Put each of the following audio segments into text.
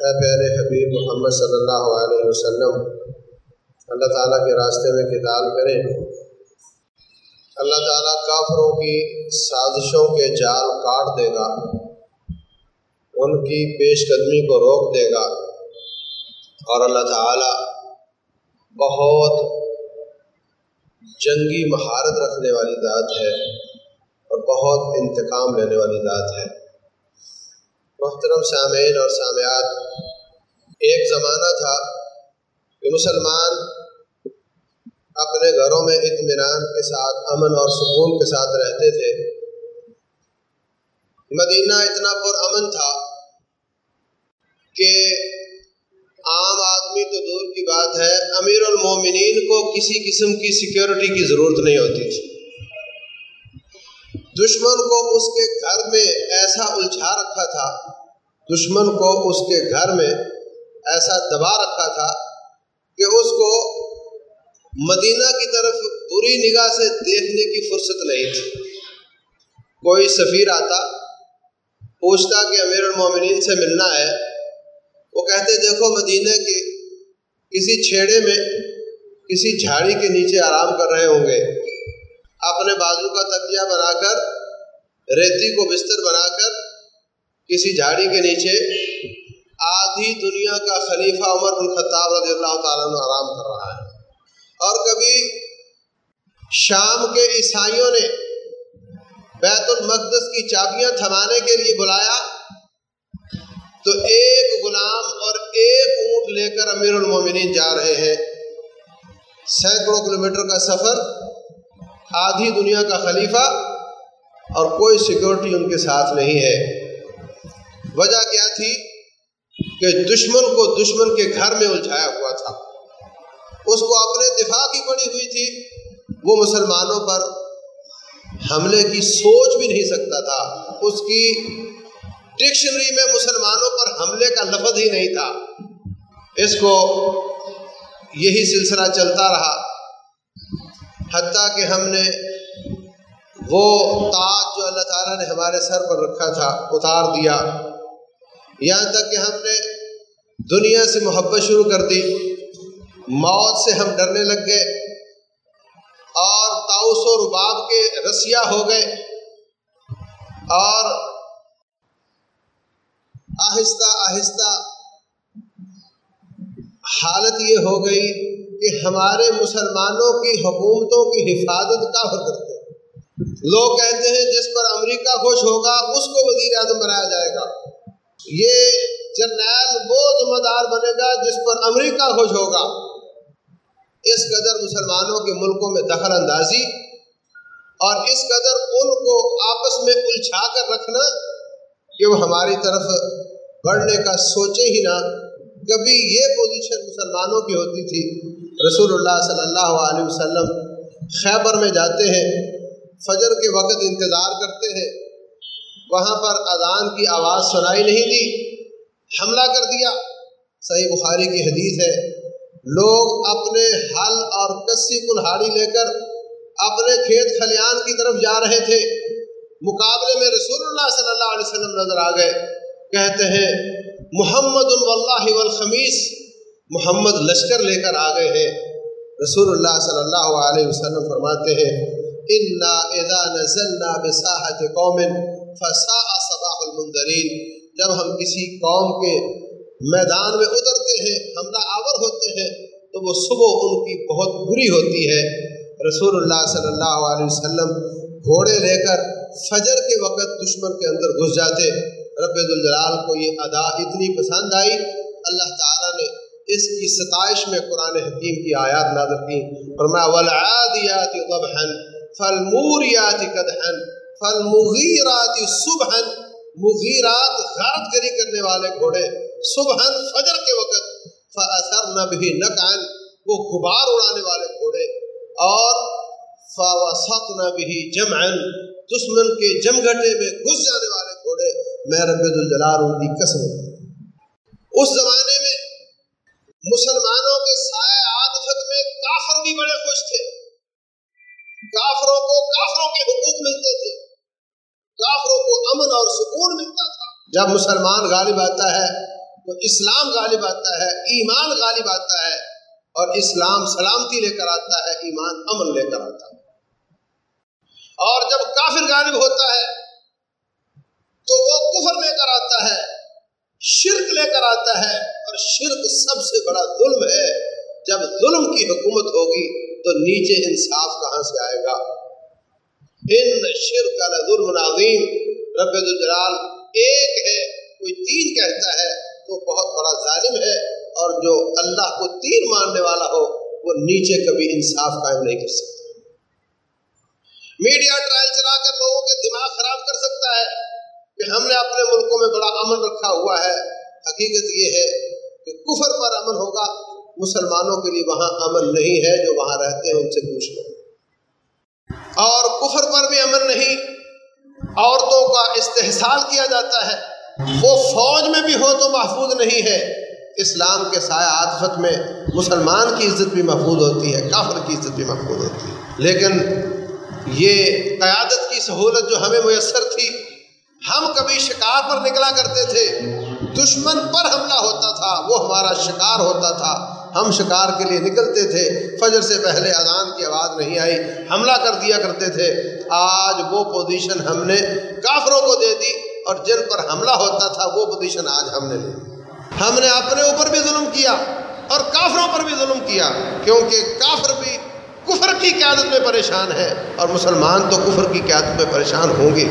اے پیارے حبیب محمد صلی اللہ علیہ وسلم، اللہ تعالیٰ کے راستے میں کتاب کریں۔ اللہ تعالیٰ کافروں کی سازشوں کے جال کاٹ دے گا، ان کی پیش قدمی کو روک دے گا۔ اور اللہ تعالیٰ بہت جنگی مہارت رکھنے والی ذات ہے اور بہت انتقام لینے والی ذات ہے۔ محترم سامعین اور سامعات، ایک زمانہ تھا کہ مسلمان اپنے گھروں میں اطمینان کے ساتھ، امن اور سکون کے ساتھ رہتے تھے۔ مدینہ اتنا پر امن تھا کہ عام آدمی تو دور کی بات ہے، امیر المومنین کو کسی قسم کی سیکیورٹی کی ضرورت نہیں ہوتی تھی۔ دشمن کو اس کے گھر میں ایسا الجھا رکھا تھا، دشمن کو اس کے گھر میں ایسا دبا رکھا تھا کہ اس کو مدینہ کی طرف بری نگاہ سے دیکھنے کی فرصت نہیں تھی۔ کوئی سفیر آتا، پوچھتا کہ امیر المومنین سے ملنا ہے۔ وہ کہتے، دیکھو مدینہ کے کسی چھیڑے میں کسی جھاڑی کے نیچے آرام کر رہے ہوں گے۔ اپنے بازو کا تکیہ بنا کر، ریتی کو بستر بنا کر، کسی جھاڑی کے نیچے آدھی دنیا کا خلیفہ عمر بن خطاب رضی اللہ تعالیٰ نے آرام کر رہا ہے۔ اور کبھی شام کے عیسائیوں نے بیت المقدس کی چابیاں تھمانے کے لیے بلایا، تو ایک غلام اور ایک اونٹ لے کر امیر المومنین جا رہے ہیں۔ سینکڑوں کلومیٹر کا سفر آدھی دنیا کا خلیفہ اور کوئی سیکورٹی ان کے ساتھ نہیں ہے۔ وجہ کیا تھی؟ کہ دشمن کو دشمن کے گھر میں الجھایا ہوا تھا۔ اس کو اپنے دفاع کی پڑی ہوئی تھی۔ وہ مسلمانوں پر حملے کی سوچ بھی نہیں سکتا تھا۔ اس کی ڈکشنری میں مسلمانوں پر حملے کا لفظ ہی نہیں تھا۔ اس کو یہی سلسلہ چلتا رہا۔ حتیٰ کہ ہم نے وہ تاج جو اللہ تعالیٰ نے ہمارے سر پر رکھا تھا، اتار دیا۔ یہاں تک کہ ہم نے دنیا سے محبت شروع کر دی، موت سے ہم ڈرنے لگ گئے اور تاؤس و رباب کے رسیا ہو گئے اور آہستہ آہستہ حالت یہ ہو گئی کہ ہمارے مسلمانوں کی حکومتوں کی حفاظت کا کرتے لوگ کہتے ہیں جس پر امریکہ خوش ہوگا، اس کو وزیر اعظم بنایا جائے گا۔ یہ جرنیل وہ ذمہ دار بنے گا جس پر امریکہ خوش ہوگا۔ اس قدر مسلمانوں کے ملکوں میں دخل اندازی اور اس قدر ان کو آپس میں الجھا کر رکھنا کہ وہ ہماری طرف بڑھنے کا سوچے ہی نہ۔ کبھی یہ پوزیشن مسلمانوں کی ہوتی تھی رسول اللہ صلی اللہ علیہ وسلم خیبر میں جاتے ہیں، فجر کے وقت انتظار کرتے ہیں۔ وہاں پر اذان کی آواز سنائی نہیں دی، حملہ کر دیا۔ صحیح بخاری کی حدیث ہے، لوگ اپنے حل اور کسی کلہاڑی لے کر اپنے کھیت کھلیان کی طرف جا رہے تھے۔ مقابلے میں رسول اللہ صلی اللہ علیہ وسلم نظر آ گئے، کہتے ہیں، محمد اللہ والخمیس۔ محمد لشکر لے کر آ گئے ہیں۔ رسول اللہ صلی اللہ علیہ وسلم فرماتے ہیں، انا اذا نزلنا بساحت قوم فساء صباح المنذرین جب ہم کسی قوم کے میدان میں اترتے ہیں، حملہ آور ہوتے ہیں، تو وہ صبح ان کی بہت بری ہوتی ہے۔ رسول اللہ صلی اللہ علیہ وسلم گھوڑے لے کر فجر کے وقت دشمن کے اندر گھس جاتے۔ رب الجلال کو یہ ادا اتنی پسند آئی۔ اللہ تعالیٰ نے اس کی ستائش میں قرآن حکیم کی آیات نازل کی۔ فرمایا والعادیات ضبحا فالموریات قدحا فالمغیرات صبحا، مغیرات غارت گری کرنے والے گھوڑے، صبحا فجر کے وقت فاثرن به نقعا، وہ غبار اڑانے والے گھوڑے، اور فوسطن به جمعا، دشمن کے جمگھٹے میں گھس جانے والے گھوڑے، میں رب الجلال ان کی قسم اس زمانے مسلمانوں کے سائے عادفت میں کافر بھی بڑے خوش تھے۔ کافروں کو کافروں کے حقوق ملتے تھے۔ کافروں کو امن اور سکون ملتا تھا۔ جب مسلمان غالب آتا ہے تو اسلام غالب آتا ہے، ایمان غالب آتا ہے اور اسلام سلامتی لے کر آتا ہے، ایمان امن لے کر آتا ہے۔ اور جب کافر غالب ہوتا ہے تو وہ کفر لے کر آتا ہے، شرک لے کر آتا ہے۔ شرک سب سے بڑا ظلم ہے۔ جب ظلم کی حکومت ہوگی تو نیچے انصاف کہاں سے آئے گا؟ ان شرک ظلم عظیم رب الجلال ایک ہے، کوئی تین کہتا ہے تو بہت بڑا ظالم ہے۔ اور جو اللہ کو تین ماننے والا ہو، وہ نیچے کبھی انصاف قائم نہیں کر سکتا۔ میڈیا ٹرائل چلا کر لوگوں کے دماغ خراب کر سکتا ہے کہ ہم نے اپنے ملکوں میں بڑا امن رکھا ہوا ہے۔ حقیقت یہ ہے کفر پر امن ہوگا، مسلمانوں کے لیے وہاں امن نہیں ہے، جو وہاں رہتے ہیں ان سے پوچھ لو۔ اور کفر پر بھی امن نہیں، عورتوں کا استحصال کیا جاتا ہے۔ وہ فوج میں بھی ہو تو محفوظ نہیں ہے۔ اسلام کے سایہ عاطفت میں مسلمان کی عزت بھی محفوظ ہوتی ہے، کافر کی عزت بھی محفوظ ہوتی ہے۔ لیکن یہ قیادت کی سہولت جو ہمیں میسر تھی، ہم کبھی شکار پر نکلا کرتے تھے۔ دشمن پر حملہ ہوتا تھا، وہ ہمارا شکار ہوتا تھا۔ ہم شکار کے لیے نکلتے تھے، فجر سے پہلے اذان کی آواز نہیں آئی۔ حملہ کر دیا کرتے تھے۔ آج وہ پوزیشن ہم نے کافروں کو دے دی اور جن پر حملہ ہوتا تھا، وہ پوزیشن آج ہم نے لی۔ ہم نے اپنے اوپر بھی ظلم کیا اور کافروں پر بھی ظلم کیا۔ کیونکہ کافر بھی کفر کی قیادت میں پریشان ہے اور مسلمان تو کفر کی قیادت میں پریشان ہوں گے۔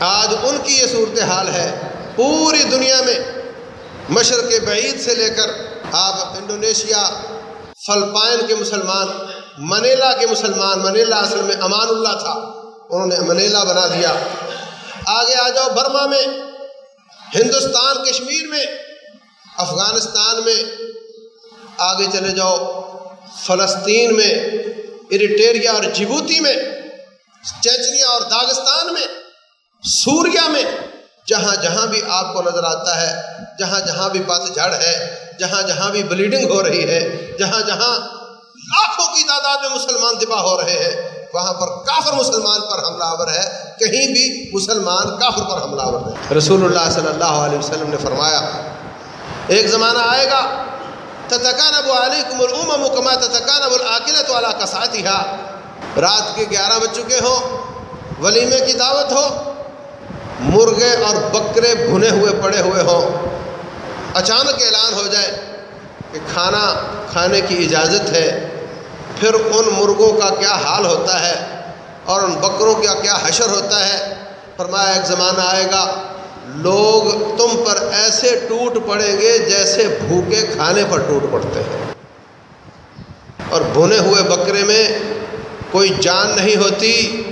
آج ان کی یہ صورتحال ہے، پوری دنیا میں مشرق بعید سے لے کر آپ انڈونیشیا، فلپائن کے مسلمان، منیلا کے مسلمان، منیلا اصل میں امان اللہ تھا، انہوں نے منیلا بنا دیا۔ آگے آ جاؤ برما میں، ہندوستان، کشمیر میں، افغانستان میں۔ آگے چلے جاؤ فلسطین میں اریٹیریا اور جبوتی میں، چیچنیا اور داغستان میں، سوریا میں۔ جہاں جہاں بھی آپ کو نظر آتا ہے، جہاں جہاں بھی پت جھڑ ہے، جہاں جہاں بھی بلیڈنگ ہو رہی ہے، جہاں جہاں لاکھوں کی تعداد میں مسلمان دبا ہو رہے ہیں، وہاں پر کافر مسلمان پر حملہ آور ہے، کہیں بھی مسلمان کافر پر حملہ آور ہے رسول اللہ صلی اللہ علیہ وسلم نے فرمایا، ایک زمانہ آئے گا، تتکانب علیکم الامم کما تتکانب العاقلت والا کساتیہ رات کے گیارہ بج چکے ہوں، ولیمے کی دعوت ہو مرغے اور بکرے بھنے ہوئے پڑے ہوئے ہوں۔ اچانک اعلان ہو جائے کہ کھانا کھانے کی اجازت ہے۔ پھر ان مرغوں کا کیا حال ہوتا ہے اور ان بکروں کا کیا حشر ہوتا ہے؟ فرمایا، ایک زمانہ آئے گا، لوگ تم پر ایسے ٹوٹ پڑیں گے جیسے بھوکے کھانے پر ٹوٹ پڑتے ہیں۔ اور بھنے ہوئے بکرے میں کوئی جان نہیں ہوتی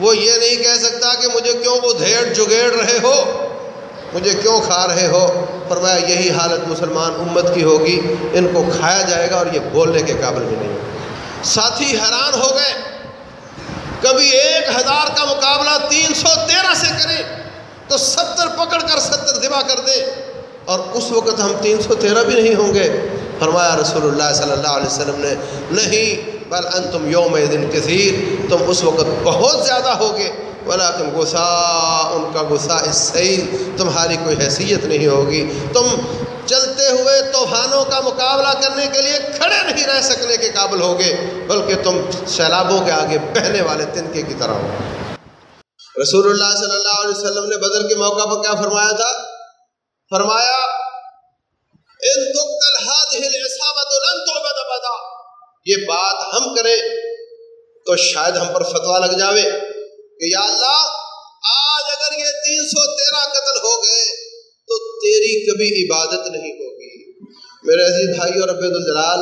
وہ یہ نہیں کہہ سکتا کہ مجھے کیوں ادھیڑ جگیڑ رہے ہو؟ مجھے کیوں کھا رہے ہو؟ فرمایا یہی حالت مسلمان امت کی ہوگی، ان کو کھایا جائے گا اور یہ بولنے کے قابل بھی نہیں۔ ساتھی حیران ہو گئے۔ کبھی ایک ہزار کا مقابلہ تین سو تیرہ سے کریں تو ستر پکڑ کر ستر دبا کر دیں اور اس وقت ہم تین سو تیرہ بھی نہیں ہوں گے۔ فرمایا رسول اللہ صلی اللہ علیہ وسلم نے، نہیں بل انتم یوم دن کثیر، تم اس وقت بہت زیادہ ہوگے۔ ولیکن غصہ ان کا غصہ اس سیل تمہاری کوئی حیثیت نہیں ہوگی۔ تم چلتے ہوئے طوفانوں کا مقابلہ کرنے کے لیے کھڑے نہیں رہ سکنے کے قابل ہوگے، بلکہ تم سیلابوں کے آگے بہنے والے تنکے کی طرح ہو رسول اللہ صلی اللہ علیہ وسلم نے بدر کے موقع پر کیا فرمایا تھا؟ فرمایا، ان یہ بات ہم کریں تو شاید ہم پر فتوا لگ جاوے کہ یا اللہ، آج اگر یہ تین سو تیرہ قتل ہو گئے تو تیری کبھی عبادت نہیں ہوگی۔ میرے عزیز بھائی اور عبید الجلال،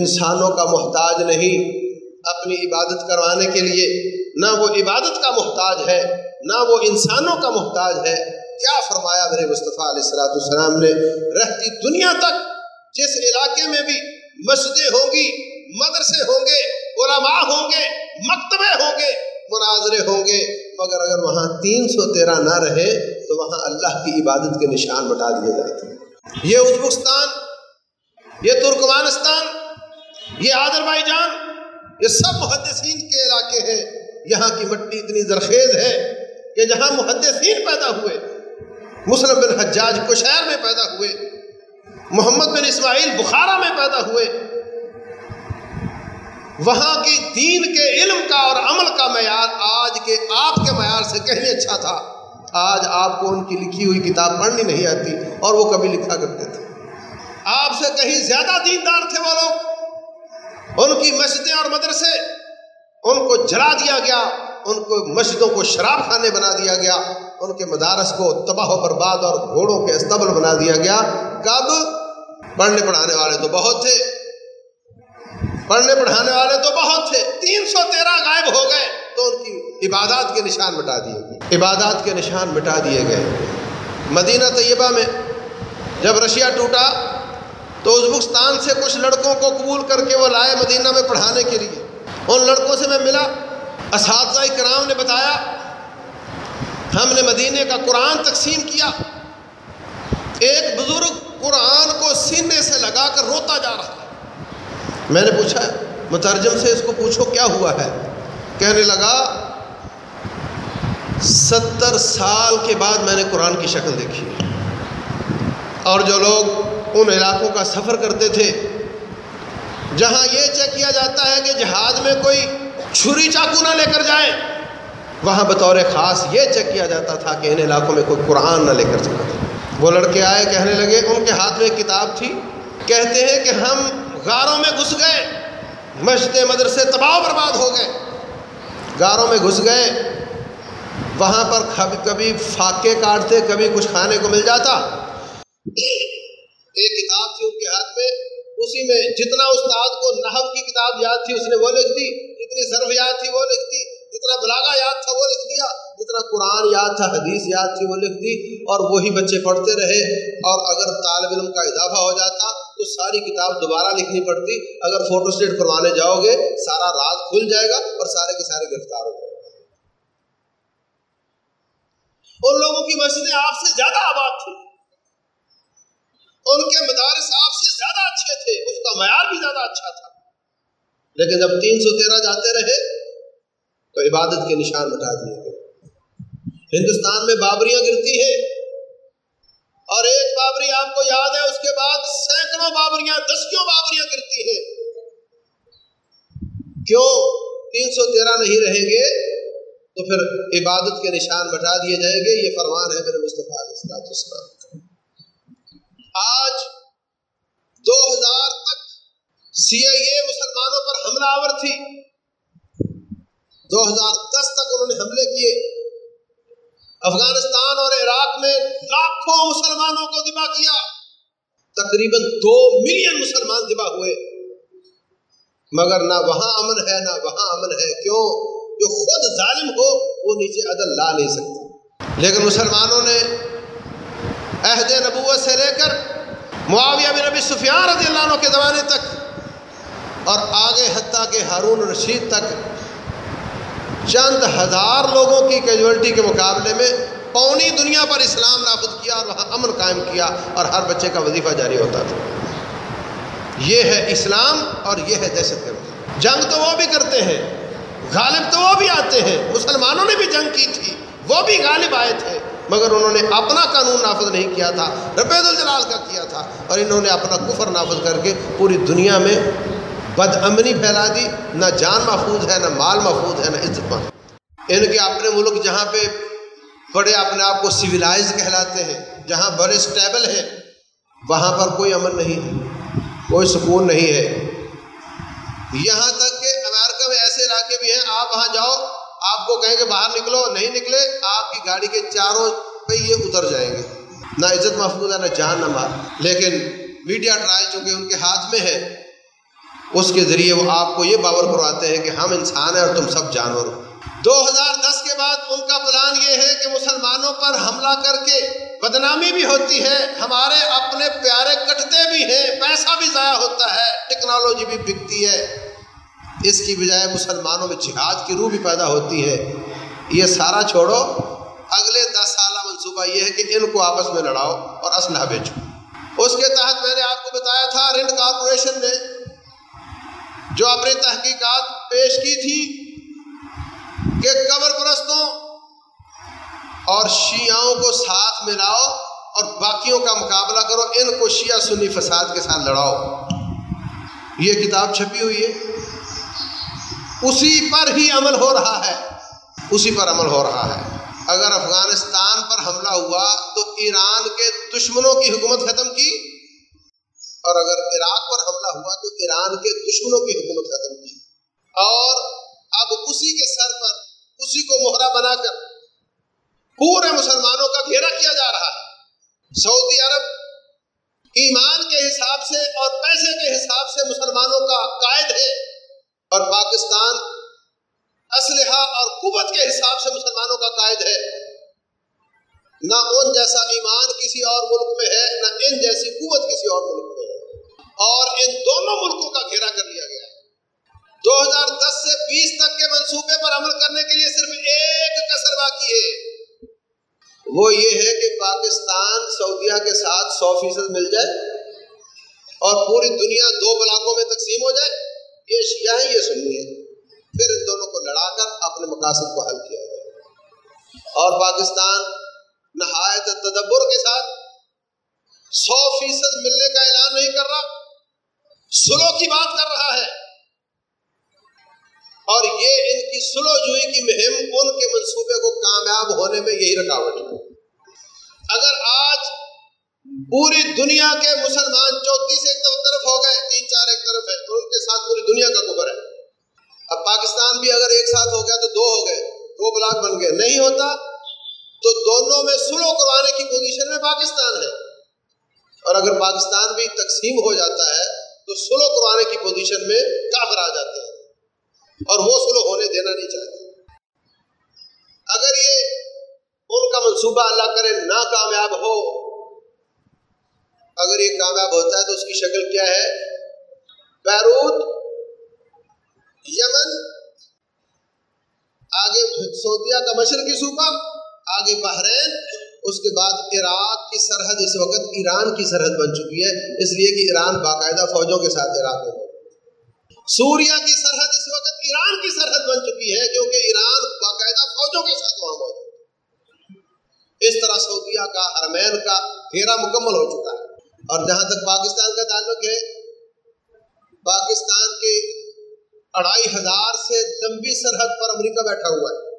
انسانوں کا محتاج نہیں اپنی عبادت کروانے کے لیے۔ نہ وہ عبادت کا محتاج ہے، نہ وہ انسانوں کا محتاج ہے۔ کیا فرمایا میرے مصطفیٰ علیہ السلاۃ السلام نے؟ رہتی دنیا تک، جس علاقے میں بھی مسجدیں ہوں گی، مدرسے ہوں گے، علماء ہوں گے، مکتبے ہوں گے، مناظرے ہوں گے۔ مگر اگر وہاں تین سو تیرہ نہ رہے، تو وہاں اللہ کی عبادت کے نشان بٹا دیے جاتے ہیں۔ یہ ازبکستان، یہ ترکمانستان، یہ آدر بائی جان یہ سب محدثین کے علاقے ہیں۔ یہاں کی مٹی اتنی زرخیز ہے کہ جہاں محدثین پیدا ہوئے، مسلم بن حجاج کشیر میں پیدا ہوئے محمد بن اسماعیل بخارا میں پیدا ہوئے۔ وہاں کی دین کے علم کا اور عمل کا معیار آج کے آپ کے معیار سے کہیں اچھا تھا۔ آج آپ کو ان کی لکھی ہوئی کتاب پڑھنی نہیں آتی اور وہ کبھی لکھا کرتے تھے۔ آپ سے کہیں زیادہ دیندار تھے وہ لوگ۔ ان کی مسجدیں اور مدرسے، ان کو جلا دیا گیا، ان کو مسجدوں کو شراب خانے بنا دیا گیا، ان کے مدارس کو تباہ و برباد اور گھوڑوں کے استبل بنا دیا گیا۔ کب؟ پڑھنے پڑھانے والے تو بہت تھے۔ پڑھنے پڑھانے والے تو بہت تھے۔ تین سو تیرہ غائب ہو گئے تو ان کی عبادات کے نشان مٹا دیے گئے۔ عبادات کے نشان مٹا دیے گئے۔ مدینہ طیبہ میں جب رشیا ٹوٹا تو ازبکستان سے کچھ لڑکوں کو قبول کر کے وہ لائے مدینہ میں پڑھانے کے لیے۔ ان لڑکوں سے میں ملا۔ اساتذہ کرام نے بتایا، ہم نے مدینے کا قرآن تقسیم کیا۔ ایک بزرگ قرآن کو سینے سے لگا کر روتا جا رہا میں نے پوچھا، مترجم سے اس کو پوچھو کیا ہوا ہے؟ کہنے لگا، ستر سال کے بعد میں نے قرآن کی شکل دیکھی۔ اور جو لوگ ان علاقوں کا سفر کرتے تھے، جہاں یہ چیک کیا جاتا ہے کہ جہاز میں کوئی چھری چاقو نہ لے کر جائیں وہاں بطور خاص یہ چیک کیا جاتا تھا کہ ان علاقوں میں کوئی قرآن نہ لے کر چلے وہ لڑکے آئے، کہنے لگے، ان کے ہاتھ میں ایک کتاب تھی۔ کہتے ہیں کہ ہم غاروں میں گھس گئے۔ مسجد مدرسے تباہ برباد ہو گئے۔ غاروں میں گھس گئے۔ وہاں پر کبھی فاقے کاٹتے، کبھی کچھ کھانے کو مل جاتا۔ ایک کتاب تھی ان کے ہاتھ میں۔ اسی میں جتنا استاد کو نحو کی کتاب یاد تھی، اس نے وہ لکھ دی۔ جتنی صرف یاد تھی، وہ لکھ دی۔ جتنا بلاغا یاد تھا وہ لکھ دیا، جتنا قرآن یاد تھا، حدیث یاد تھی وہ لکھ دی اور وہی بچے پڑھتے رہے۔ اور اگر طالب علم کا اضافہ ہو جاتا تو ساری کتاب دوبارہ لکھنی پڑتی۔ اگر فوٹو اسٹیٹ کروانے جاؤ گے، سارا راز کھل جائے گا اور سارے کے سارے گرفتار ہو جائے گا۔ ان لوگوں کی مسجدیں آپ سے زیادہ آباد تھی ان کے مدارس آپ سے زیادہ اچھے تھے۔ اس کا معیار بھی زیادہ اچھا تھا۔ لیکن جب تین سو تیرہ جاتے رہے تو عبادت کے نشان بٹا دیے گئے۔ ہندوستان میں بابریاں گرتی ہیں۔ اور ایک بابری آپ کو یاد ہے، اس کے بعد سینکڑوں بابریاں، دسیوں بابریاں گرتی ہیں۔ کیوں؟ تین سو تیرہ نہیں رہیں گے تو پھر عبادت کے نشان بٹا دیے جائیں گے۔ یہ فرمان ہے میرے مصطفیٰ علیہ آج دو ہزار تک سی آئی اے مسلمانوں پر حملہ آور تھی۔ دو ہزار دس تک انہوں نے حملے کیے۔ افغانستان اور عراق میں لاکھوں مسلمانوں کو دبا کیا۔ تقریباً دو ملین مسلمان دبا ہوئے۔ مگر نہ وہاں امن ہے، نہ وہاں امن ہے۔ کیوں؟ جو خود ظالم ہو، وہ نیچے عدل لا نہیں سکتا۔ لیکن مسلمانوں نے عہد نبوت سے لے کر معاویہ بن نبی سفیان رضی اللہ عنہ کے زمانے تک اور آگے حتیٰ کہ ہارون رشید تک چند ہزار لوگوں کی کیجولٹی کے مقابلے میں پونی دنیا پر اسلام نافذ کیا اور وہاں امن قائم کیا اور ہر بچے کا وظیفہ جاری ہوتا تھا۔ یہ ہے اسلام اور یہ ہے دہشت گرد۔ جنگ تو وہ بھی کرتے ہیں، غالب تو وہ بھی آتے ہیں۔ مسلمانوں نے بھی جنگ کی تھی، وہ بھی غالب آئے تھے، مگر انہوں نے اپنا قانون نافذ نہیں کیا تھا ربید الجلال کا کیا تھا اور انہوں نے اپنا کفر نافذ کر کے پوری دنیا میں بد امنی پھیلا دی، نہ جان محفوظ ہے، نہ مال محفوظ ہے، نہ عزت محفوظ ان کے اپنے ملک جہاں پہ بڑے اپنے آپ کو سویلائز کہلاتے ہیں، جہاں بڑے اسٹیبل ہیں، وہاں پر کوئی امن نہیں ہے، کوئی سکون نہیں ہے۔ یہاں تک کہ امریکہ میں ایسے علاقے بھی ہیں، آپ وہاں جاؤ، آپ کو کہیں کہ باہر نکلو، نہیں نکلے، آپ کی گاڑی کے چاروں پہ یہ اتر جائیں گے۔ نہ عزت محفوظ ہے، نہ جان نہ مال۔ لیکن میڈیا ٹرائل چونکہ ان کے ہاتھ میں ہے اس کے ذریعے وہ آپ کو یہ باور کرواتے ہیں کہ ہم انسان ہیں اور تم سب جانور ہو۔ دو ہزار دس کے بعد ان کا پلان یہ ہے کہ مسلمانوں پر حملہ کر کے بدنامی بھی ہوتی ہے، ہمارے اپنے پیارے کٹتے بھی ہیں، پیسہ بھی ضائع ہوتا ہے، ٹیکنالوجی بھی بکتی ہے۔ اس کی بجائے مسلمانوں میں جہاد کی روح بھی پیدا ہوتی ہے۔ یہ سارا چھوڑو۔ اگلے دس سالہ منصوبہ یہ ہے کہ ان کو آپس میں لڑاؤ اور اسلحہ بیچو اس کے تحت میں نے آپ کو بتایا تھا رنڈ کارپوریشن نے جو اپنی تحقیقات پیش کی تھی کہ قبر پرستوں اور شیعوں کو ساتھ ملاؤ اور باقیوں کا مقابلہ کرو، ان کو شیعہ سنی فساد کے ساتھ لڑاؤ۔ یہ کتاب چھپی ہوئی ہے۔ اسی پر ہی عمل ہو رہا ہے۔ اسی پر عمل ہو رہا ہے۔ اگر افغانستان پر حملہ ہوا تو ایران کے دشمنوں کی حکومت ختم کی۔ اور اگر عراق پر حملہ ہوا تو ایران کے دشمنوں کی حکومت ختم کی۔ اور اب اسی کے سر پر اسی کو مہرا بنا کر پورے مسلمانوں کا گھیرا کیا جا رہا ہے۔ سعودی عرب ایمان کے حساب سے اور پیسے کے حساب سے مسلمانوں کا قائد ہے اور پاکستان اسلحہ اور قوت کے حساب سے مسلمانوں کا قائد ہے۔ نہ ان جیسا ایمان کسی اور ملک میں ہے، نہ ان جیسی قوت کسی اور ملک میں۔ ہے اور ان دونوں ملکوں کا گھیرا کر لیا گیا ہے۔ دو ہزار دس سے بیس تک کے منصوبے پر عمل کرنے کے لیے صرف ایک کسر باقی ہے۔ وہ یہ ہے کہ پاکستان سعودیہ کے ساتھ سو فیصد مل جائے اور پوری دنیا دو بلاکوں میں تقسیم ہو جائے۔ یہ شیعہ ہے یہ سنی ہے پھر ان دونوں کو لڑا کر اپنے مقاصد کو حل کیا جائے اور پاکستان نہایت تدبر کے ساتھ سو فیصد ملنے کا اعلان نہیں کر رہا۔ سلو کی بات کر رہا ہے۔ اور یہ ان کی سلو جوئی کی مہم ان کے منصوبے کو کامیاب ہونے میں یہی رکاوٹ ہے۔ اگر آج پوری دنیا کے مسلمان چوتیس ایک طرف ہو گئے، تین چار ایک طرف ہے تو ان کے ساتھ پوری دنیا کا کبر ہے۔ اب پاکستان بھی اگر ایک ساتھ ہو گیا تو دو ہو گئے، دو بلاک بن گئے۔ نہیں ہوتا تو دونوں میں سلو کروانے کی پوزیشن میں پاکستان ہے۔ اور اگر پاکستان بھی تقسیم ہو جاتا ہے تو سلو کروانے کی پوزیشن میں کافر آ جاتے ہیں اور وہ سلو ہونے دینا نہیں چاہتے۔ اگر یہ ان کا منصوبہ اللہ کرے ناکامیاب ہو، اگر یہ کامیاب ہوتا ہے تو اس کی شکل کیا ہے؟ بیروت، یمن، آگے سعودیہ کا مشرقی صوبہ، آگے بحرین۔ اس کے بعد عراق کی سرحد، اس وقت ایران کی سرحد بن چکی ہے، اس لیے کہ ایران باقاعدہ فوجوں کے ساتھ عراق میں سوریا کی سرحد اس وقت ایران کی سرحد بن چکی ہے، کیونکہ ایران باقاعدہ فوجوں کے ساتھ وہاں موجود اس طرح سعودیہ کا، حرمین کا گھیرا مکمل ہو چکا ہے۔ اور جہاں تک پاکستان کا تعلق ہے، پاکستان کے اڑائی ہزار سے لمبی سرحد پر امریکہ بیٹھا ہوا ہے۔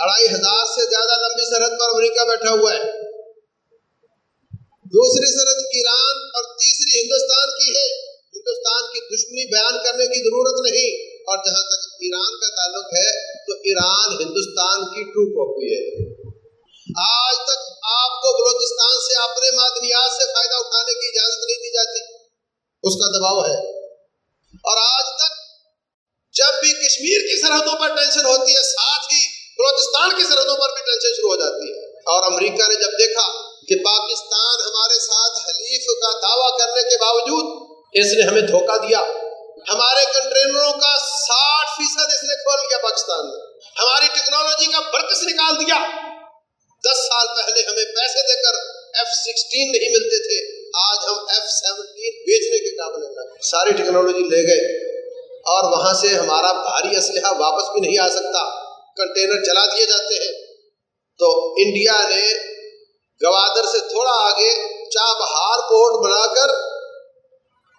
اڑائی ہزار سے زیادہ لمبی سرحد پر امریکہ بیٹھا ہوا ہے۔ دوسری سرحد ایران اور تیسری ہندوستان کی ہے۔ ہندوستان کی دشمنی بیان کرنے کی ضرورت نہیں۔ اور جہاں تک ایران کا تعلق ہے، تو ایران ہندوستان کی ٹرو کاپی ہے۔ آج تک آپ کو بلوچستان سے اپنے معدنیات سے فائدہ اٹھانے کی اجازت نہیں دی جاتی۔ اس کا دباؤ ہے۔ اور آج تک جب بھی کشمیر کی سرحدوں پر ٹینشن ہوتی ہے، ساتھ ہی بلوچستان کی سرحدوں پر بھی ٹینشن شروع ہو جاتی ہے اور امریکہ نے جب دیکھا کہ پاکستان ہمارے ساتھ حلیف کا دعویٰ کرنے کے باوجود اس نے ہمیں دھوکہ دیا، ہمارے کنٹینروں کا ساٹھ فیصد اس نے کھول لیا پاکستان میں ہماری ٹیکنالوجی کا برکس نکال دیا۔ دس سال پہلے ہمیں پیسے دے کر ایف سکسٹین نہیں ملتے تھے، آج ہم ایف سیونٹین بیچنے کے قابل ہیں۔ ساری ٹیکنالوجی لے گئے اور وہاں سے ہمارا بھاری اسلحہ واپس بھی نہیں آ سکتا۔ کنٹینر چلا دیے جاتے ہیں۔ تو انڈیا نے گوادر سے تھوڑا آگے چابہار پورٹ بنا کر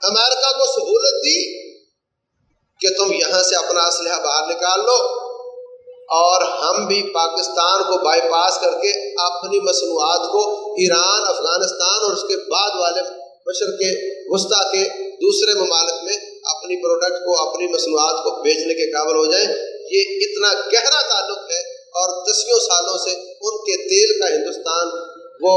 امریکہ کو سہولت دی کہ تم یہاں سے اپنا اسلحہ باہر نکال لو اور ہم بھی پاکستان کو بائی پاس کر کے اپنی مصنوعات کو ایران، افغانستان اور اس کے بعد والے مشرق کے، وسطی کے دوسرے ممالک میں اپنی پروڈکٹ کو، اپنی مصنوعات کو بیچنے کے قابل ہو جائیں۔ یہ اتنا گہرا تعلق ہے اور دسیوں سالوں سے ان کے تیل کا ہندوستان وہ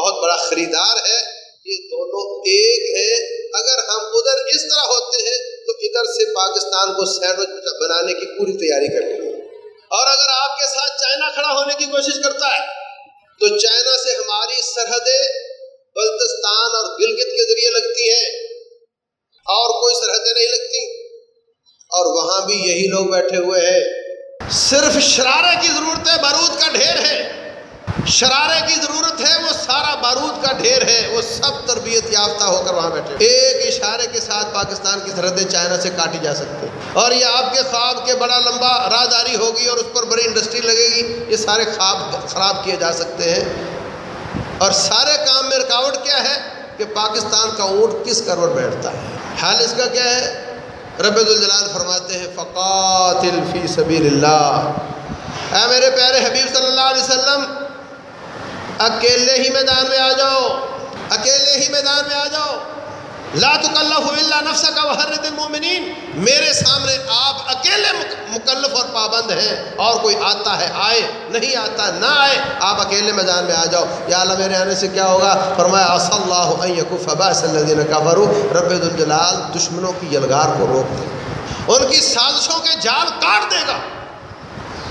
بہت بڑا خریدار ہے، یہ دونوں ایک ہیں۔ اگر ہم ادھر اس طرح ہوتے ہیں تو ادھر سے پاکستان کو سینڈوچ بنانے کی پوری تیاری کر لیں اور اگر آپ کے ساتھ چائنا کھڑا ہونے کی کوشش کرتا ہے، تو چائنا سے ہماری سرحدیں بلتستان اور گلگت کے ذریعے لگتی ہیں۔ اور کوئی سرحدیں نہیں لگتی۔ اور وہاں بھی یہی لوگ بیٹھے ہوئے ہیں۔ صرف شرارے کی ضرورت ہے، بارود کا ڈھیر ہے۔ شرارے کی ضرورت ہے، وہ سارا بارود کا ڈھیر ہے۔ وہ سب تربیت یافتہ ہو کر وہاں بیٹھے ایک اشارے کے ساتھ پاکستان کی سرحدیں چائنا سے کاٹی جا سکتے اور یہ آپ کے خواب کے بڑا لمبا راہداری ہوگی اور اس پر بڑی انڈسٹری لگے گی۔ یہ سارے خواب خراب کیے جا سکتے ہیں۔ اور سارے کام میں رکاوٹ کیا ہے کہ پاکستان کا اونٹ کس کروڑ بیٹھتا ہے؟ حال اس کا کیا ہے؟ رب الجلال فرماتے ہیں، فقاتل فی سبیل اللہ اے میرے پیارے حبیب صلی اللہ علیہ وسلم، اکیلے ہی میدان میں آ جاؤ، اکیلے ہی میدان میں آ جاؤ۔ لا تکلف الا نفس کا وحرد المومنین میرے سامنے آپ اکیلے مکلف اور پابند ہیں۔ اور کوئی آتا ہے، آئے۔ نہیں آتا، نہ آئے۔ آپ اکیلے میدان میں آ جاؤ۔ یا اللہ میرے آنے سے کیا ہوگا؟ فرمایا صلی اللہ علیہ فباس الدین کفرو رب الجلال دشمنوں کی یلگار کو روک دے۔ ان کی سازشوں کے جال کاٹ دے گا۔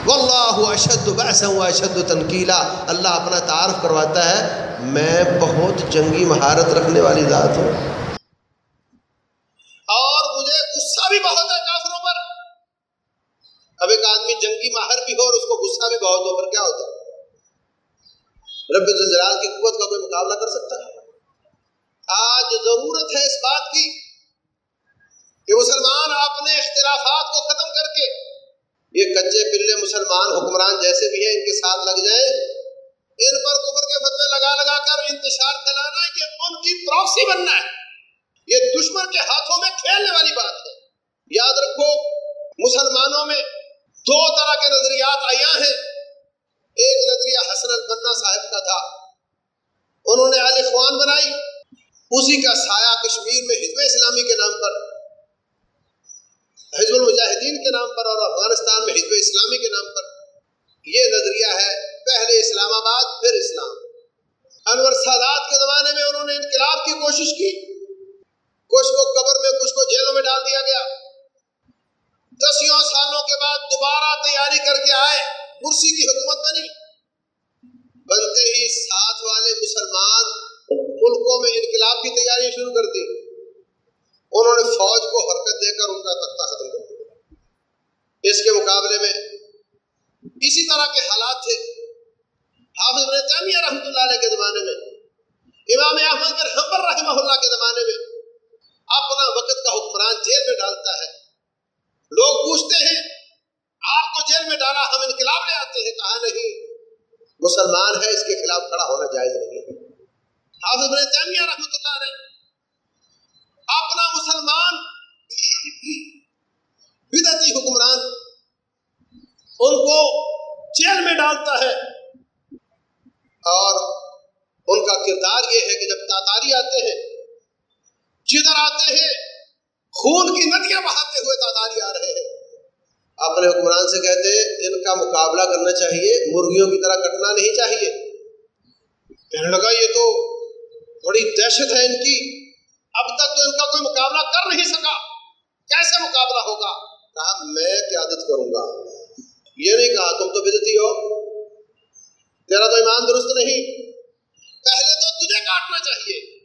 واللہ اشد بحث و اشد تنقیلا اللہ اپنا تعارف کرواتا ہے۔ میں بہت جنگی مہارت رکھنے والی ذات ہوں اور مجھے غصہ بھی بہت ہے کافروں پر اب ایک آدمی جنگی ماہر بھی ہو اور اس کو غصہ بھی بہت ہو پر کیا ہوتا ہے رب الجلال کی قوت کا کوئی مقابلہ کر سکتا ہے؟ آج ضرورت ہے اس بات کی کہ مسلمان اپنے اختلافات کو ختم کر کے یہ کچے پلے مسلمان حکمران جیسے بھی ہیں ان کے ساتھ لگ جائیں، ان پر کفر کے فتوے لگا لگا کر انتشار پھیلانا ہے کہ ان کی پروکسی بننا ہے۔ یہ دشمن کے ہاتھوں میں کھیلنے والی بات ہے۔ یاد رکھو، مسلمانوں میں دو طرح کے نظریات آیا ہیں۔ ایک نظریہ حسن البنا صاحب کا تھا۔ انہوں نے علی خوان بنائی۔ اسی کا سایہ کشمیر میں حزب اسلامی کے نام پر، حزب المجاہدین کے نام پر اور افغانستان میں حزب اسلامی کے نام پر۔ یہ نظریہ ہے پہلے اسلام آباد، پھر اسلام۔ انور سادات کے زمانے میں انہوں نے انقلاب کی کوشش کی کچھ کو قبر میں کچھ کو جیلوں میں ڈال دیا گیا دسیوں سالوں کے بعد دوبارہ تیاری کر کے آئے کرسی کی حکومت بنی بنتے ہی ساتھ والے مسلمان ملکوں میں انقلاب کی تیاری شروع کر دی انہوں نے فوج کو حرکت دے کر ان کا تختہ ختم کر دیا اس کے مقابلے میں اسی طرح کے حالات تھے حافظ ابن تیمیہ رحمۃ اللہ علیہ کے زمانے میں امام احمد بن حمبر رحمہ اللہ کے زمانے میں اپنا وقت کا حکمران جیل میں ڈالتا ہے لوگ پوچھتے ہیں آپ کو جیل میں ڈالا ہم انقلاب لے آتے ہیں کہا نہیں مسلمان ہے اس کے خلاف کھڑا ہونا جائز نہیں حافظ بن تیمیہ رحمۃ اللہ علیہ اپنا مسلمان بدعتی حکمران ان کو جیل میں ڈالتا ہے اور ان کا کردار یہ ہے کہ جب تاتاری آتے ہیں جدھر آتے ہیں، خون کی ندیاں بہاتے ہوئے تاداری آ رہے ہیں۔ اپنے حکمران سے کہتے ہیں، ان کا مقابلہ کرنا چاہیے، مرغیوں کی طرح کٹنا نہیں چاہیے۔ کہنے لگا، یہ تو بڑی دہشت ہے ان کی۔ اب تک تو ان کا کوئی مقابلہ کر نہیں سکا۔ کیسے مقابلہ ہوگا؟ کہا، میں قیادت کروں گا۔ یہ نہیں کہا، تم تو بدتی ہو۔ تیرا تو ایمان درست نہیں۔ پہلے کاٹنا چاہیے۔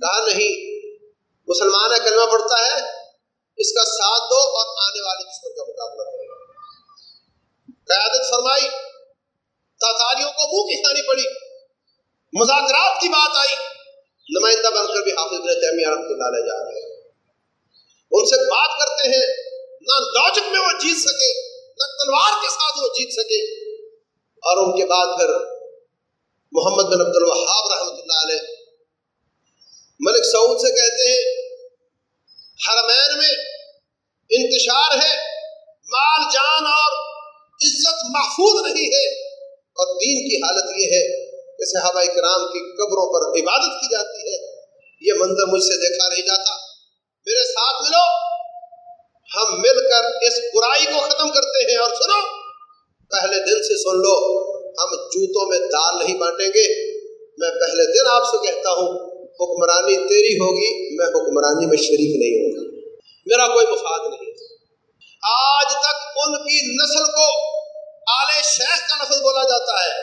کہا نہیں، مسلمان ہے کلمہ پڑھتا ہے، اس کا ساتھ دو اور آنے والے دشمن کا مقابلہ کرو۔ قیادت فرمائی، تاتاریوں کو منہ کی کھانی پڑی۔ مذاکرات کی بات آئی۔ نمائندہ بن کر بھی حافظ بن تیمیہ رحمۃ اللہ علیہ جا رہے ہیں۔ ان سے بات کرتے ہیں، نہ لاجک میں وہ جیت سکے، نہ تلوار کے ساتھ وہ جیت سکے۔ اور ان کے بعد پھر محمد بن عبد الوہاب رحمۃ اللہ علیہ۔ ملک سعود سے کہتے ہیں، حرمین میں انتشار ہے، مال، جان اور عزت محفوظ نہیں ہے۔ اور دین کی حالت یہ ہے کہ صحابہ کرام کی قبروں پر عبادت کی جاتی ہے۔ یہ منظر مجھ سے دیکھا نہیں جاتا۔ میرے ساتھ ملو۔ ہم مل کر اس برائی کو ختم کرتے ہیں۔ اور سنو، پہلے دن سے سن لو۔ ہم جوتوں میں دال نہیں بانٹیں گے۔ میں پہلے دن آپ سے کہتا ہوں، حکمرانی تیری ہوگی، میں حکمرانی میں شریک نہیں ہوں گا۔ میرا کوئی مفاد نہیں۔ آج تک ان کی نسل کو آل شیخ کا لفظ بولا جاتا ہے۔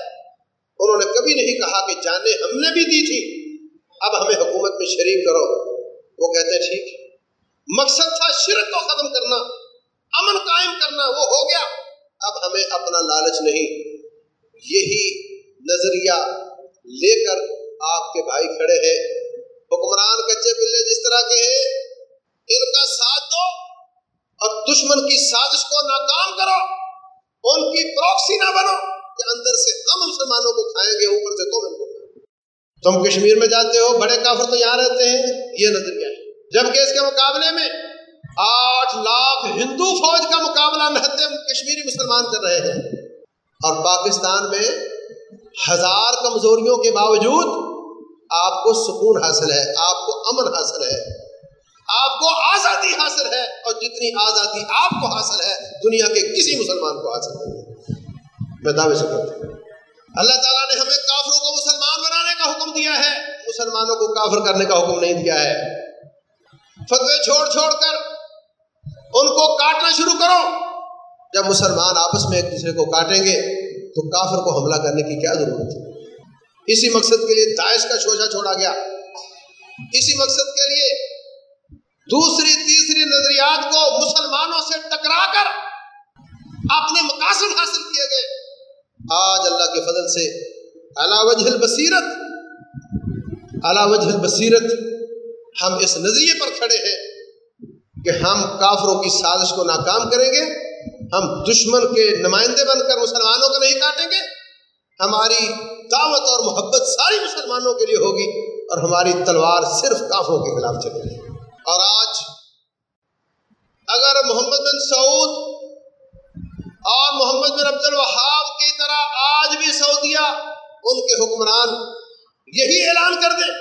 انہوں نے کبھی نہیں کہا کہ جانے ہم نے بھی دی تھی۔ اب ہمیں حکومت میں شریک کرو۔ وہ کہتے ہیں، ٹھیک۔ مقصد تھا شرک کو ختم کرنا، امن قائم کرنا، وہ ہو گیا۔ اب ہمیں اپنا لالچ نہیں۔ یہی نظریہ لے کر آپ کے بھائی کھڑے ہیں۔ حکمران کچے بلے جس طرح کے ہیں، ان کا ساتھ دو اور دشمن کی سازش کو ناکام کرو۔ ان کی پروکسی نہ بنو کہ اندر سے ہم مسلمانوں کو کھائیں گے، اوپر سے تم ان کو تم کشمیر میں جاتے ہو، بڑے کافر تو یہاں رہتے ہیں۔ یہ نظریہ ہے۔ جبکہ اس کے مقابلے میں آٹھ لاکھ ہندو فوج کا مقابلہ نہتے کشمیری مسلمان کر رہے ہیں۔ اور پاکستان میں ہزار کمزوریوں کے باوجود آپ کو سکون حاصل ہے، آپ کو امن حاصل ہے، آپ کو آزادی حاصل ہے اور جتنی آزادی آپ کو حاصل ہے، دنیا کے کسی مسلمان کو حاصل نہیں میں دعوے سے کرتا ہوں۔ اللہ تعالیٰ نے ہمیں کافروں کو مسلمان بنانے کا حکم دیا ہے، مسلمانوں کو کافر کرنے کا حکم نہیں دیا ہے۔ فتوے چھوڑ چھوڑ کر ان کو کاٹنا شروع کرو۔ جب مسلمان آپس میں ایک دوسرے کو کاٹیں گے، تو کافر کو حملہ کرنے کی کیا ضرورت ہے؟ اسی مقصد کے لیے داعش کا شوشہ چھوڑا گیا۔ اسی مقصد کے لیے دوسری، تیسری نظریات کو مسلمانوں سے ٹکرا کر اپنے مقاصد حاصل کیے گئے۔ آج اللہ کے فضل سے وجہ البصیرت وجہ البصیرت ہم اس نظریے پر کھڑے ہیں کہ ہم کافروں کی سازش کو ناکام کریں گے۔ ہم دشمن کے نمائندے بن کر مسلمانوں کو نہیں کاٹیں گے؟ ہماری دعوت اور محبت ساری مسلمانوں کے لیے ہوگی اور ہماری تلوار صرف کافروں کے خلاف چلے گی۔ اور آج اگر محمد بن سعود اور محمد بن عبد الوہاب کی طرح آج بھی سعودیہ ان کے حکمران یہی اعلان کر دیں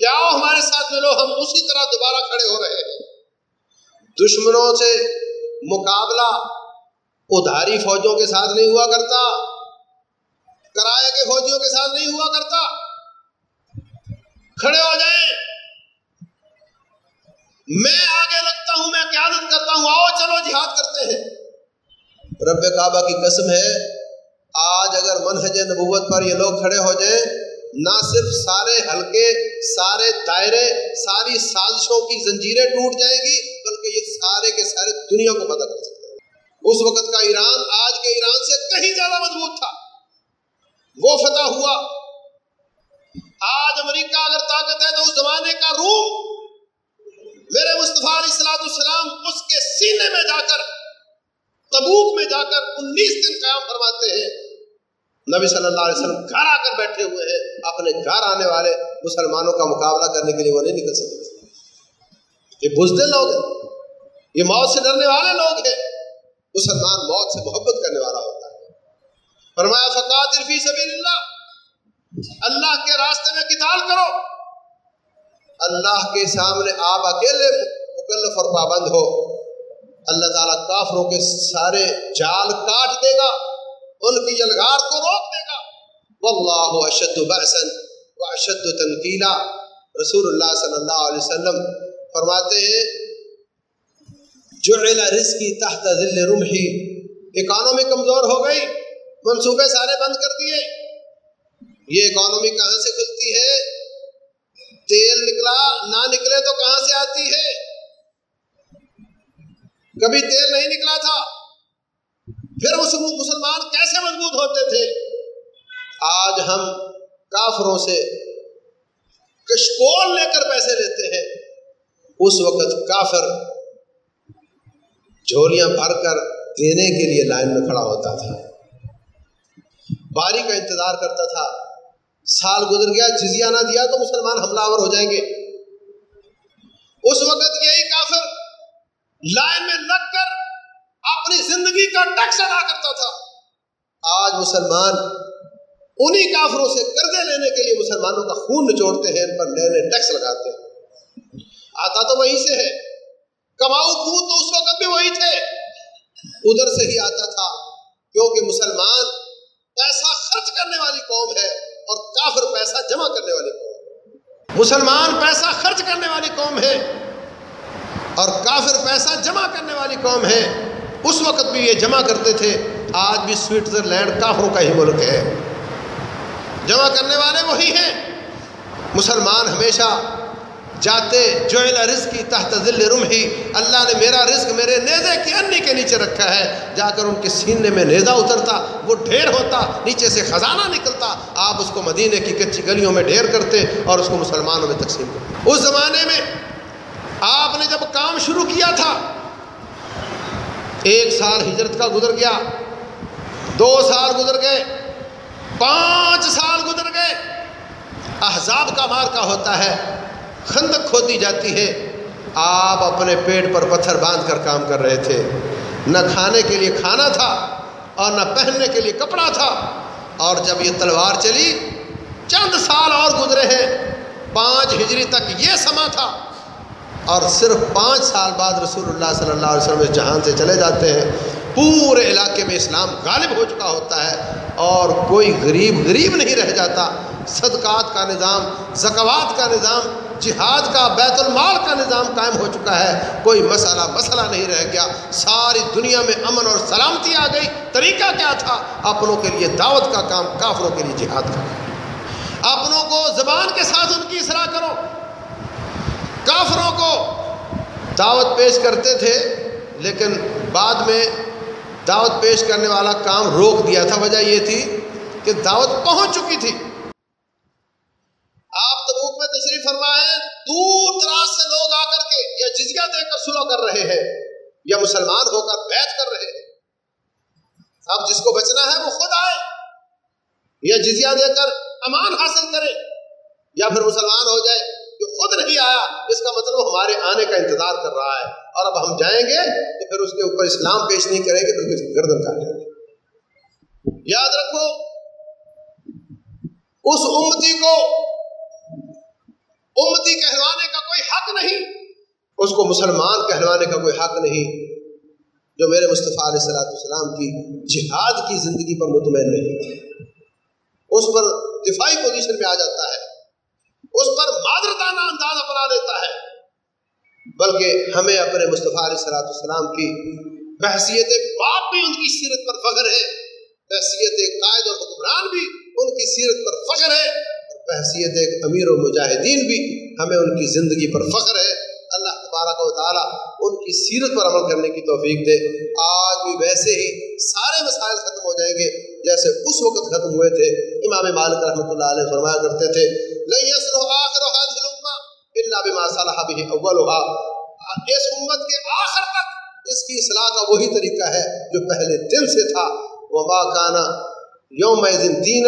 کہ آؤ ہمارے ساتھ ملو، ہم اسی طرح دوبارہ کھڑے ہو رہے ہیں۔ دشمنوں سے مقابلہ ادھاری فوجوں کے ساتھ نہیں ہوا کرتا، کرائے کے فوجیوں کے ساتھ نہیں ہوا کرتا۔ کھڑے ہو جائیں۔ میں آگے لگتا ہوں، میں قیادت کرتا ہوں، آؤ چلو جہاد کرتے ہیں۔ رب کعبہ کی قسم ہے، آج اگر منہج نبوت پر یہ لوگ کھڑے ہو جائیں نہ صرف سارے حلقے، سارے دائرے، ساری سازشوں کی زنجیریں ٹوٹ جائیں گی، بلکہ یہ سارے کے سارے دنیا کو پتہ کر سکتے ہیں۔ اس وقت کا ایران، آج کے ایران سے کہیں زیادہ مضبوط تھا۔ وہ فتح ہوا۔ آج امریکہ اگر طاقت ہے تو اس زمانے کا روم میرے مصطفیٰ علیہ السلام اس کے سینے میں جا کر، تبوک میں جا کر انیس دن قیام فرماتے ہیں۔ نبی صلی اللہ علیہ وسلم گھر آ کر بیٹھے ہوئے ہیں۔ اپنے گھر آنے والے مسلمانوں کا مقابلہ کرنے کے لیے وہ نہیں نکل سکتے۔ یہ بزدل لوگ ہیں۔ یہ موت سے ڈرنے والے لوگ ہیں۔ مسلمان موت سے محبت کرنے والا ہوتا ہے۔ فرمایا فقات فی سبیل اللہ اللہ کے راستے میں کتاب کرو۔ اللہ کے سامنے آپ اکیلے مکلف اور پابند ہو۔ اللہ تعالیٰ کافروں کے سارے جال کاٹ دے گا۔ ان کی یلغار کو روک دے گا۔ واللہ اشد بحسن و اشد تنقیلا رسول اللہ صلی اللہ علیہ وسلم فرماتے ہیں جو رزقی تحت ذل رمحی۔ اکانومی کمزور ہو گئی، منصوبے سارے بند کر دیے۔ یہ اکانومی کہاں سے کھلتی ہے؟ تیل نکلا، نہ نکلے تو کہاں سے آتی ہے؟ کبھی تیل نہیں نکلا تھا۔ پھر مسلمان کیسے مضبوط ہوتے تھے؟ آج ہم کافروں سے کشکول لے کر پیسے لیتے ہیں۔ اس وقت کافر جھولیاں بھر کر دینے کے لیے لائن میں کھڑا ہوتا تھا۔ باری کا انتظار کرتا تھا۔ سال گزر گیا جزیا نہ دیا تو مسلمان حملہ آور ہو جائیں گے۔ اس وقت یہی کافر لائن میں لگ کر اپنی زندگی کا ٹیکس ادا کرتا تھا۔ آج مسلمان انہی کافروں سے قرضے لینے کے لیے مسلمانوں کا خون نچوڑتے ہیں، ان پر نئے نئے ٹیکس لگاتے ہیں۔ آتا تو وہیں سے ہے، کماؤ خون تو اس وقت بھی وہی تھے۔ ادھر سے ہی آتا تھا، کیونکہ مسلمان پیسہ خرچ کرنے والی قوم ہے اور کافر پیسہ جمع کرنے والی قوم مسلمان پیسہ خرچ کرنے والی قوم ہے اور کافر پیسہ جمع کرنے والی قوم ہے۔ اس وقت بھی یہ جمع کرتے تھے، آج بھی سوئٹزرلینڈ کافروں کا ہی ملک ہے۔ جمع کرنے والے وہی ہیں۔ مسلمان ہمیشہ جاتے جو رزق کی تحت ذل رم ہی۔ اللہ نے میرا رزق میرے نیزے کی انی کے نیچے رکھا ہے۔ جا کر ان کے سینے میں نیزا اترتا، وہ ڈھیر ہوتا، نیچے سے خزانہ نکلتا۔ آپ اس کو مدینے کی کچی گلیوں میں ڈھیر کرتے اور اس کو مسلمانوں میں تقسیم کرتے۔ اس زمانے میں آپ نے جب کام شروع کیا تھا ایک سال ہجرت کا گزر گیا، دو سال گزر گئے، پانچ سال گزر گئے، احزاب کا مار کا ہوتا ہے، خندق کھودی جاتی ہے۔ آپ اپنے پیٹ پر پتھر باندھ کر کام کر رہے تھے۔ نہ کھانے کے لیے کھانا تھا اور نہ پہننے کے لیے کپڑا تھا۔ اور جب یہ تلوار چلی، چند سال اور گزرے ہیں۔ پانچ ہجری تک یہ سما تھا۔ اور صرف پانچ سال بعد رسول اللہ صلی اللہ علیہ وسلم اس جہان سے چلے جاتے ہیں، پورے علاقے میں اسلام غالب ہو چکا ہوتا ہے اور کوئی غریب غریب نہیں رہ جاتا۔ صدقات کا نظام، زکوات کا نظام، جہاد کا، بیت المال کا نظام قائم ہو چکا ہے۔ کوئی مسئلہ مسئلہ نہیں رہ گیا۔ ساری دنیا میں امن اور سلامتی آ گئی۔ طریقہ کیا تھا؟ اپنوں کے لیے دعوت کا کام، کافروں کے لیے جہاد کا کام۔ اپنوں کو زبان کے ساتھ ان کی اصلاح کرو۔ کافروں کو دعوت پیش کرتے تھے، لیکن بعد میں دعوت پیش کرنے والا کام روک دیا تھا۔ وجہ یہ تھی کہ دعوت پہنچ چکی تھی۔ آپ تبوک میں تشریف فرمائے دور دراز سے لوگ آ کر کے یا جزیہ دے کر سلو کر رہے ہیں یا مسلمان ہو کر بیت کر رہے ہیں۔ اب جس کو بچنا ہے وہ خود آئے یا جزیہ دے کر امان حاصل کرے یا پھر مسلمان ہو جائے۔ خود نہیں آیا۔ اس کا مطلب ہمارے آنے کا انتظار کر رہا ہے۔ اور اب ہم جائیں گے تو پھر اس کے اوپر اسلام پیش نہیں کریں گے بلکہ اس کی گردن کاٹیں گے۔ یاد رکھو، اس امتی کو امتی کہلوانے کا کوئی حق نہیں۔ اس کو مسلمان کہلوانے کا کوئی حق نہیں۔ جو میرے مصطفیٰ علیہ صلاحت السلام کی جہاد کی زندگی پر مطمئن نہیں۔ اس پر دفاعی پوزیشن میں آ جاتا ہے۔ اس پر مادرتانہ انداز اپنا لیتا ہے۔ بلکہ ہمیں اپنے مصطفیٰ علیہ صلاحت السلام کی بحثیت باپ بھی ان کی سیرت پر فخر ہے، بحثیت قائد اور حکمران بھی ان کی سیرت پر فخر ہے، اور بحثیت امیر و مجاہدین بھی ہمیں ان کی زندگی پر فخر ہے۔ اللہ تبارک و تعالیٰ ان کی سیرت پر عمل کرنے کی توفیق دے۔ آج بھی ویسے ہی سارے مسائل ختم ہو جائیں گے، جیسے اس وقت ختم ہوئے تھے۔ امام مالک رحمۃ اللہ علیہ فرمایا کرتے تھے اللہ بما صلاح به اولها۔ اس امت کے آخر تک اس کی اصلاح کا وہی طریقہ ہے جو پہلے دن سے تھا۔ وما کانا یوم دین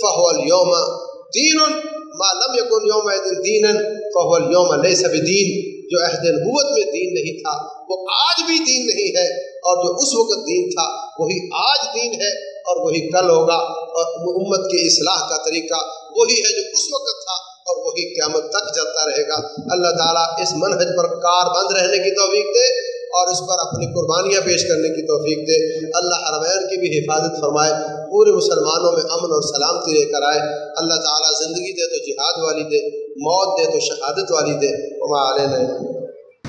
فہول یوم دین ما لم یکن یوم دین فہول یوم لیس بدین۔ جو عہد نبوت میں دین نہیں تھا، وہ آج بھی دین نہیں ہے۔ اور جو اس وقت دین تھا، وہی آج دین ہے اور وہی کل ہوگا۔ اور امت کی اصلاح کا طریقہ وہی ہے جو اس وقت تھا۔ اور وہی قیامت تک جاتا رہے گا۔ اللہ تعالیٰ اس منحج پر کار بند رہنے کی توفیق دے اور اس پر اپنی قربانیاں پیش کرنے کی توفیق دے۔ اللہ حرمین کی بھی حفاظت فرمائے، پورے مسلمانوں میں امن اور سلامتی لے کر آئے۔ اللہ تعالیٰ زندگی دے تو جہاد والی دے، موت دے تو شہادت والی دے۔ علیہ